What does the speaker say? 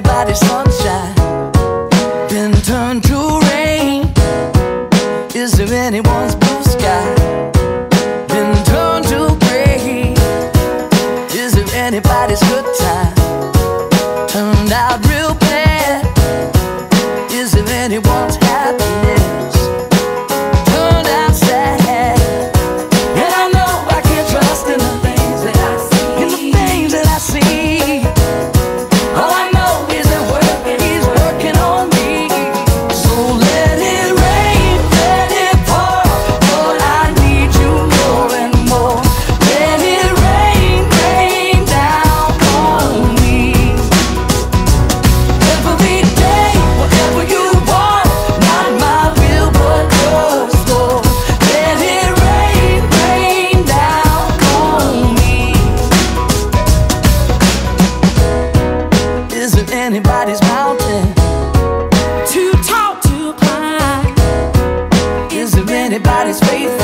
anybody's sunshine, been turned to rain. Is there anyone's blue sky? been turn to gray. Is there anybody's good time? Turned out real bad. Is there anyone's happiness? anybody's mountain too tall to climb? Is there anybody's faith?